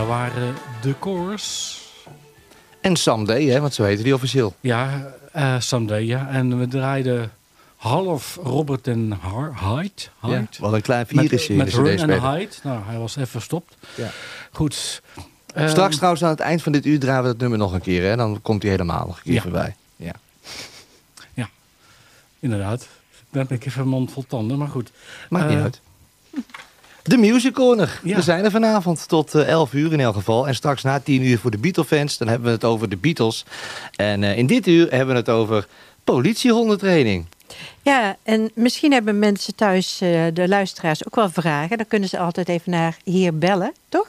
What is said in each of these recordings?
dat waren de Coors. En Someday, hè, want zo heette die officieel. Ja, uh, Someday, ja. En we draaiden half Robert en Hyde. Hyde. wat een klein virusje met, met Run en Hyde. Nou, hij was even verstopt. Ja. Goed. Straks ehm, trouwens aan het eind van dit uur draaien we het nummer nog een keer. Hè? Dan komt hij helemaal nog een keer voorbij. Ja. ja, inderdaad. Dan heb ik even een mond vol tanden, maar goed. Maakt niet eh, uit. De Music Corner. We zijn er vanavond tot 11 eh, uur in elk geval. En straks na 10 uur voor de Beatle-fans. Dan hebben we het over de Beatles. En uh, in dit uur hebben we het over politiehondentraining. Ja, en misschien hebben mensen thuis, uh, de luisteraars, ook wel vragen. Dan kunnen ze altijd even naar hier bellen, toch?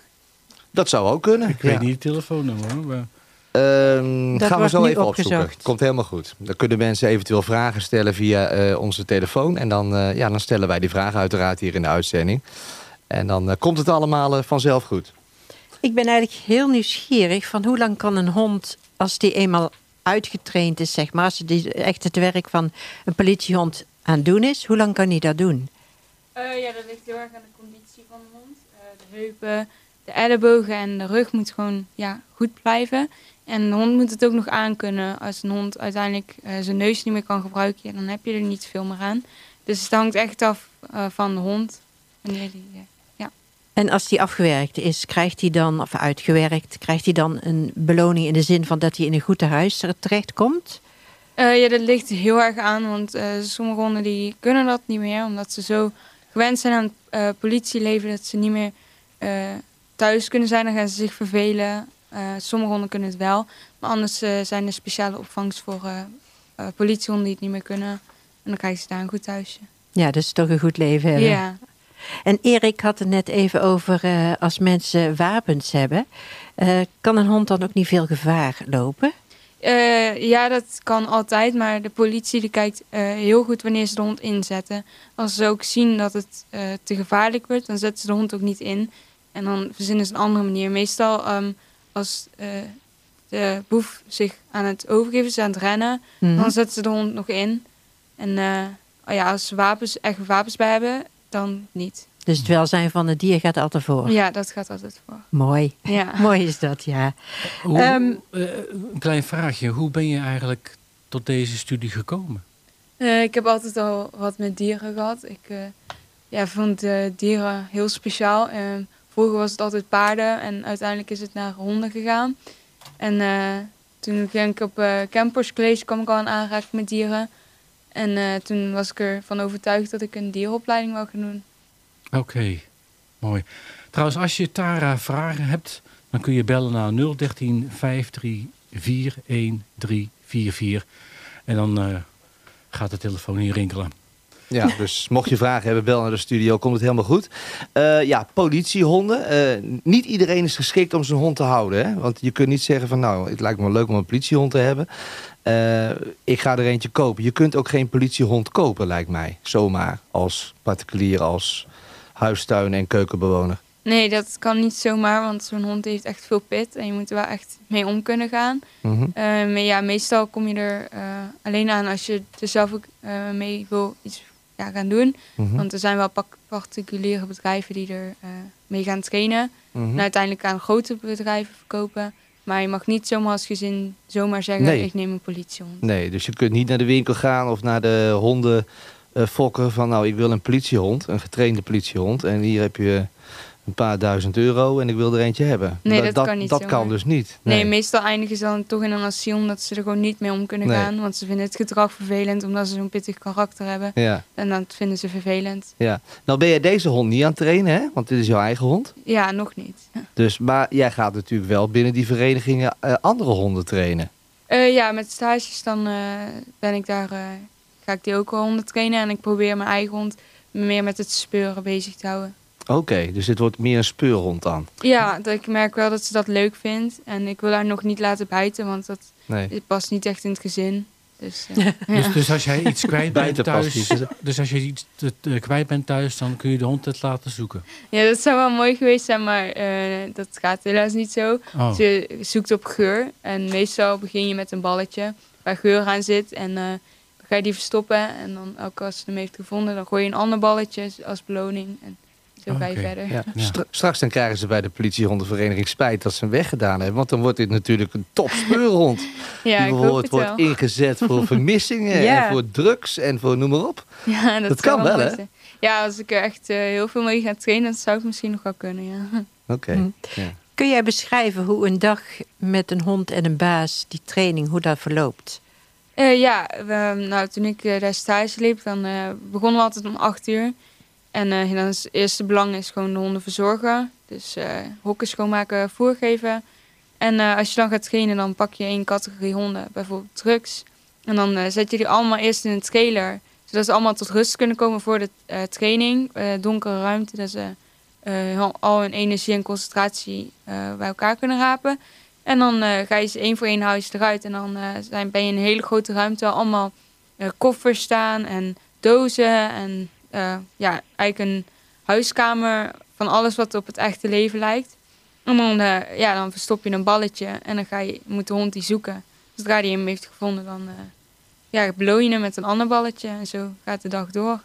Dat zou ook kunnen. Ik weet niet het telefoonnummer. Maar... Um, gaan we zo even opzoeken. Komt helemaal goed. Dan kunnen mensen eventueel vragen stellen via uh, onze telefoon. En dan, uh, ja, dan stellen wij die vragen uiteraard hier in de uitzending. En dan uh, komt het allemaal vanzelf goed. Ik ben eigenlijk heel nieuwsgierig van hoe lang kan een hond, als die eenmaal uitgetraind is, zeg maar, als die echt het werk van een politiehond aan het doen is, hoe lang kan hij dat doen? ja, dat ligt heel erg aan de conditie van de hond. de heupen, de ellebogen en de rug moet gewoon ja, goed blijven. En de hond moet het ook nog aankunnen. Als een hond uiteindelijk uh, zijn neus niet meer kan gebruiken, dan heb je er niet veel meer aan. Dus het hangt echt af uh, van de hond. Wanneer die, uh. En als die afgewerkt is, krijgt hij dan, of uitgewerkt, krijgt hij dan een beloning in de zin van dat hij in een goed huis terechtkomt? ja, dat ligt heel erg aan, want sommige honden die kunnen dat niet meer, omdat ze zo gewend zijn aan het politieleven dat ze niet meer thuis kunnen zijn. Dan gaan ze zich vervelen. Uh, sommige honden kunnen het wel. Maar anders uh, zijn er speciale opvangst voor uh, politiehonden die het niet meer kunnen. En dan krijgen ze daar een goed thuisje. Ja, dus toch een goed leven hebben. Ja. En Erik had het net even over als mensen wapens hebben. kan een hond dan ook niet veel gevaar lopen? ja, dat kan altijd. Maar de politie die kijkt heel goed wanneer ze de hond inzetten. Als ze ook zien dat het te gevaarlijk wordt, dan zetten ze de hond ook niet in. En dan verzinnen ze een andere manier. Meestal um, als de boef zich aan het overgeven is, aan het rennen, mm. dan zetten ze de hond nog in. En oh ja, als ze wapens, echt wapens bij hebben, dan niet. Dus het welzijn van het dier gaat altijd voor? Ja, dat gaat altijd voor. Mooi. Ja. Mooi is dat, ja. Hoe, um, een klein vraagje. Hoe ben je eigenlijk tot deze studie gekomen? Uh, ik heb altijd al wat met dieren gehad. Ik ja, vond dieren heel speciaal. Ehm, Vroeger was het altijd paarden en uiteindelijk is het naar honden gegaan. En uh, toen ik op uh, Campers College kwam ik al in aanraking met dieren. En uh, toen was ik ervan overtuigd dat ik een dierenopleiding wou gaan doen. Oké, mooi. Trouwens, als je Tara vragen hebt, dan kun je bellen naar 013 534 1344. En dan gaat de telefoon hier rinkelen. Ja, dus mocht je vragen hebben, bel naar de studio, komt het helemaal goed. Uh, ja, politiehonden. Uh, niet iedereen is geschikt om zijn hond te houden. Hè? Want je kunt niet zeggen van nou, het lijkt me leuk om een politiehond te hebben. Uh, ik ga er eentje kopen. Je kunt ook geen politiehond kopen, lijkt mij. Zomaar, als particulier, als huistuin- en keukenbewoner. Nee, dat kan niet zomaar, want zo'n hond heeft echt veel pit. En je moet er wel echt mee om kunnen gaan. Mm maar ja, meestal kom je er alleen aan als je er zelf ook mee wil iets gaan doen. Mhm. Want er zijn wel particuliere bedrijven die er mee gaan trainen. Mhm. En uiteindelijk aan grote bedrijven verkopen. Maar je mag niet zomaar als gezin zomaar zeggen, ik neem een politiehond. Nee, dus je kunt niet naar de winkel gaan of naar de honden uh, fokken van nou, ik wil een politiehond, een getrainde politiehond. En hier heb je een paar duizend euro en ik wil er eentje hebben. Nee, dat, dat kan niet. Dat kan dus niet. Nee. meestal eindigen ze dan toch in een asiel omdat ze er gewoon niet mee om kunnen gaan. Want ze vinden het gedrag vervelend omdat ze zo'n pittig karakter hebben. Ja. En dat vinden ze vervelend. Ja. Nou ben jij deze hond niet aan het trainen, hè? Want dit is jouw eigen hond. Ja, nog niet. Dus, maar jij gaat natuurlijk wel binnen die verenigingen uh, andere honden trainen. Uh, ja, met stages dan uh, ben ik daar, ga ik die ook wel honden trainen. En ik probeer mijn eigen hond meer met het speuren bezig te houden. Oké, dus dit wordt meer een speurhond dan? Ja, dat ik merk wel dat ze dat leuk vindt. En ik wil haar nog niet laten bijten, want dat nee. past niet echt in het gezin. Dus, uh, dus, dus, als jij iets kwijt bent thuis, dus als je iets te, kwijt bent thuis, dan kun je de hond het laten zoeken. Ja, dat zou wel mooi geweest zijn, maar uh, dat gaat helaas niet zo. Oh. Ze zoekt op geur en meestal begin je met een balletje waar geur aan zit en uh, dan ga je die verstoppen en dan elke als ze hem heeft gevonden, dan gooi je een ander balletje als beloning. En Zo verder. Ja. Ja. Stra- straks dan krijgen ze bij de politiehondenvereniging spijt dat ze hem weggedaan hebben. Want dan wordt dit natuurlijk een topspeurhond. Ja, die ik hoop bijvoorbeeld het wordt wel. ingezet voor vermissingen Ja. en voor drugs en voor noem maar op. Ja, dat, kan wel, hè? Ja, als ik er echt eh, heel veel mee ga trainen, dan zou het misschien nog wel kunnen, ja. Oké. Hm. Ja. Kun jij beschrijven hoe een dag met een hond en een baas, die training, hoe dat verloopt? Eh, ja, we, nou, toen ik eh, daar stage liep, dan eh, begonnen we altijd om acht uur. En eh, dan is het eerste belang is gewoon de honden verzorgen. Dus eh hokken schoonmaken, voer geven. En eh, als je dan gaat trainen, dan pak je één categorie honden, bijvoorbeeld drugs. En dan eh, zet je die allemaal eerst in een trailer, zodat ze allemaal tot rust kunnen komen voor de eh, training. Eh, donkere ruimte, dat ze eh, al- hun energie en concentratie eh, bij elkaar kunnen rapen. En dan eh, ga je ze één voor één hou je eruit. En dan eh, zijn, ben je in een hele grote ruimte allemaal eh, koffers staan en dozen. En eh, ja, eigenlijk een huiskamer van alles wat op het echte leven lijkt. En dan, eh, ja, dan verstop je een balletje en dan ga je, moet de hond die zoeken. Zodra hij hem heeft gevonden, dan eh ja, beloon je hem met een ander balletje. En zo gaat de dag door.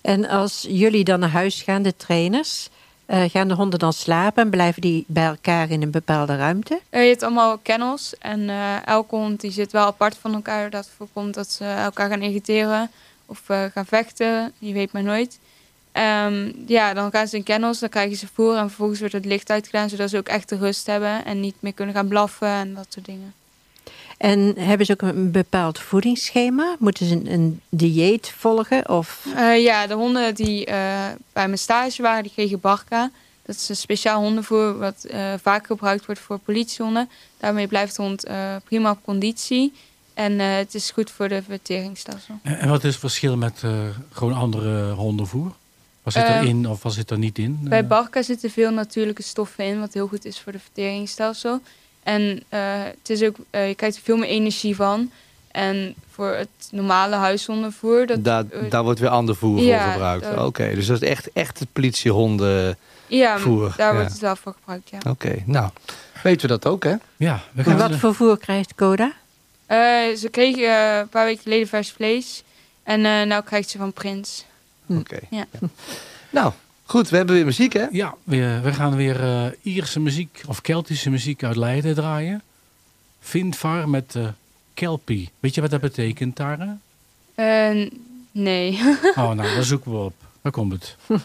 En als jullie dan naar huis gaan, de trainers, gaan de honden dan slapen en blijven die bij elkaar in een bepaalde ruimte? Je hebt allemaal kennels en eh, elke hond die zit wel apart van elkaar. Dat voorkomt dat ze elkaar gaan irriteren of eh, gaan vechten. Je weet maar nooit. Ehm, ja, dan gaan ze in kennels, dan krijgen ze voer en vervolgens wordt het licht uitgedaan, zodat ze ook echt de rust hebben en niet meer kunnen gaan blaffen en dat soort dingen. En hebben ze ook een bepaald voedingsschema? Moeten ze een, een dieet volgen? Of Eh, ja, de honden die eh, bij mijn stage waren, die kregen Barca. Dat is een speciaal hondenvoer wat vaak gebruikt wordt voor politiehonden. Daarmee blijft de hond prima op conditie. En eh, het is goed voor de verteringsstelsel. En en wat is het verschil met eh, gewoon andere hondenvoer? Wat zit Eh, erin of wat zit er niet in? Bij Barca zitten veel natuurlijke stoffen in, wat heel goed is voor de verteringsstelsel. En eh, het is ook, eh, je krijgt er veel meer energie van. En voor het normale huishondenvoer, dat, Daar, daar wordt weer ander voer ja, voor gebruikt. Oké, dus dat is echt, echt het politiehonden. ja, voer, daar ja. wordt het wel voor gebruikt, ja. Oké, nou, weten we dat ook, hè? Ja, we en wat voor voer krijgt Coda? Eh, ze kreeg eh, een paar weken geleden vers vlees. En eh nou krijgt ze van Prins. Oké. Ja. Nou, goed, we hebben weer muziek, hè? Ja, we, we gaan weer eh, Ierse muziek of Keltische muziek uit Leiden draaien. Vindvar met Kelpie. Weet je wat dat betekent, Tara? Nee. Oh, nou, daar zoeken we op. Daar komt het.